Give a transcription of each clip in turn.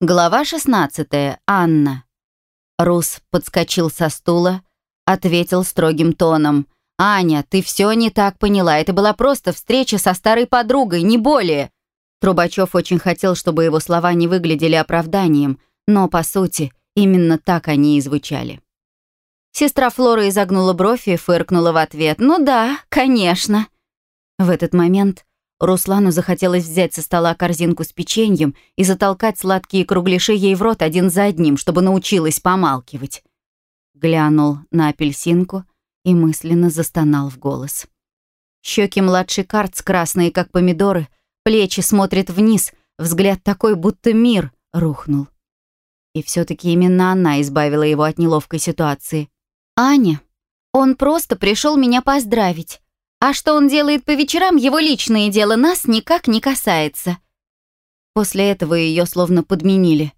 Глава 16. Анна. Рус подскочил со стула, ответил строгим тоном. «Аня, ты все не так поняла. Это была просто встреча со старой подругой, не более». Трубачев очень хотел, чтобы его слова не выглядели оправданием, но, по сути, именно так они и звучали. Сестра Флора изогнула бровь и фыркнула в ответ. «Ну да, конечно». В этот момент Руслану захотелось взять со стола корзинку с печеньем и затолкать сладкие кругляши ей в рот один за одним, чтобы научилась помалкивать. Глянул на апельсинку и мысленно застонал в голос. Щеки младший карц красные, как помидоры, плечи смотрят вниз, взгляд такой, будто мир рухнул. И все таки именно она избавила его от неловкой ситуации. «Аня, он просто пришел меня поздравить. А что он делает по вечерам, его личное дело нас никак не касается». После этого ее словно подменили.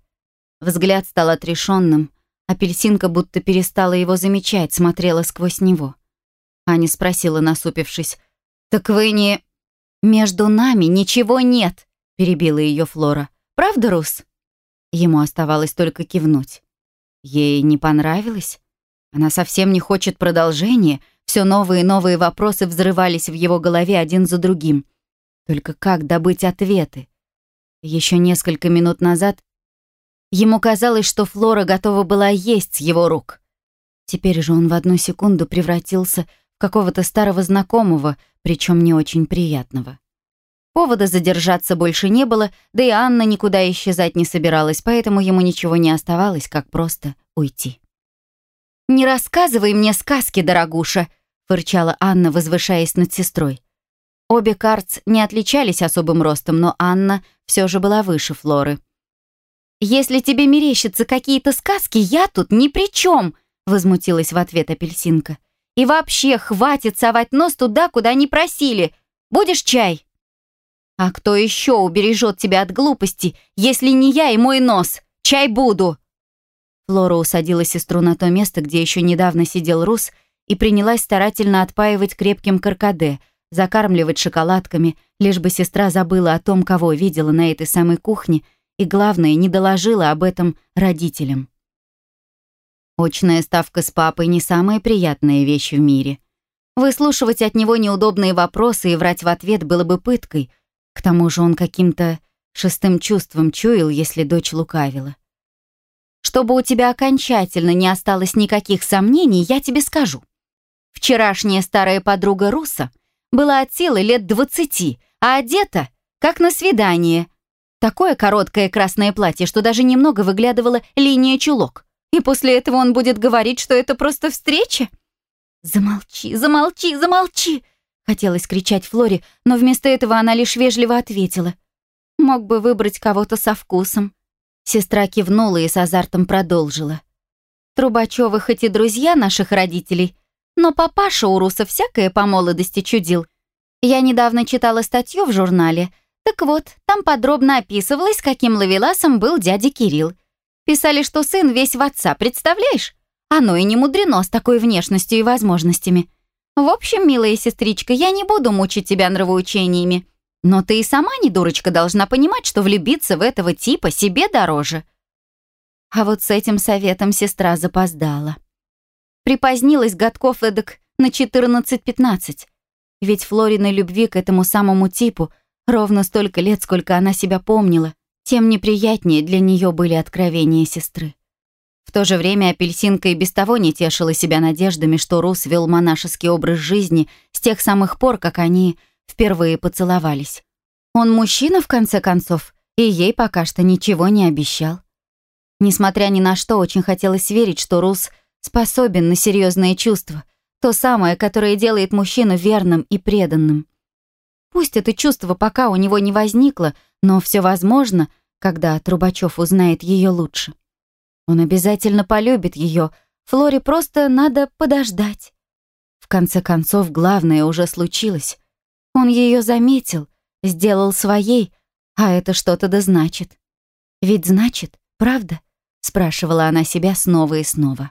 Взгляд стал отрешенным. Апельсинка будто перестала его замечать, смотрела сквозь него. Аня спросила, насупившись. «Так вы не...» «Между нами ничего нет», — перебила ее Флора. «Правда, Рус?» Ему оставалось только кивнуть. Ей не понравилось? Она совсем не хочет продолжения. Все новые и новые вопросы взрывались в его голове один за другим. Только как добыть ответы? Еще несколько минут назад ему казалось, что Флора готова была есть с его рук. Теперь же он в одну секунду превратился в какого-то старого знакомого, причем не очень приятного. Повода задержаться больше не было, да и Анна никуда исчезать не собиралась, поэтому ему ничего не оставалось, как просто уйти. «Не рассказывай мне сказки, дорогуша», — фырчала Анна, возвышаясь над сестрой. Обе Карц не отличались особым ростом, но Анна все же была выше Флоры. «Если тебе мерещатся какие-то сказки, я тут ни при чем», — возмутилась в ответ апельсинка. «И вообще, хватит совать нос туда, куда не просили. Будешь чай?» «А кто еще убережет тебя от глупости, если не я и мой нос? Чай буду!» Флора усадила сестру на то место, где еще недавно сидел Рус, и принялась старательно отпаивать крепким каркаде, закармливать шоколадками, лишь бы сестра забыла о том, кого видела на этой самой кухне, и, главное, не доложила об этом родителям. Очная ставка с папой не самая приятная вещь в мире. Выслушивать от него неудобные вопросы и врать в ответ было бы пыткой. К тому же он каким-то шестым чувством чуял, если дочь лукавила. Чтобы у тебя окончательно не осталось никаких сомнений, я тебе скажу. Вчерашняя старая подруга Руса была от силы лет двадцати, а одета, как на свидание. Такое короткое красное платье, что даже немного выглядывала линия чулок. И после этого он будет говорить, что это просто встреча? «Замолчи, замолчи, замолчи!» Хотелось кричать Флоре, но вместо этого она лишь вежливо ответила. «Мог бы выбрать кого-то со вкусом». Сестра кивнула и с азартом продолжила. Трубачёвы хоть и друзья наших родителей, но папаша у Руса всякое по молодости чудил. Я недавно читала статью в журнале. Так вот, там подробно описывалось, каким ловеласом был дядя Кирилл. Писали, что сын весь в отца, представляешь? Оно и не мудрено с такой внешностью и возможностями. В общем, милая сестричка, я не буду мучить тебя нравоучениями. Но ты и сама, не дурочка, должна понимать, что влюбиться в этого типа себе дороже. А вот с этим советом сестра запоздала. Припозднилась годков эдак на 14-15. Ведь Флориной любви к этому самому типу ровно столько лет, сколько она себя помнила, тем неприятнее для нее были откровения сестры. В то же время апельсинка и без того не тешила себя надеждами, что Рус вел монашеский образ жизни с тех самых пор, как они впервые поцеловались. Он мужчина, в конце концов, и ей пока что ничего не обещал. Несмотря ни на что, очень хотелось верить, что Рус способен на серьезные чувства, то самое, которое делает мужчину верным и преданным. Пусть это чувство пока у него не возникло, но все возможно, когда Трубачев узнает ее лучше. Он обязательно полюбит ее, Флоре просто надо подождать. В конце концов, главное уже случилось. Он ее заметил, сделал своей, а это что-то да значит. Ведь значит, правда? Спрашивала она себя снова и снова.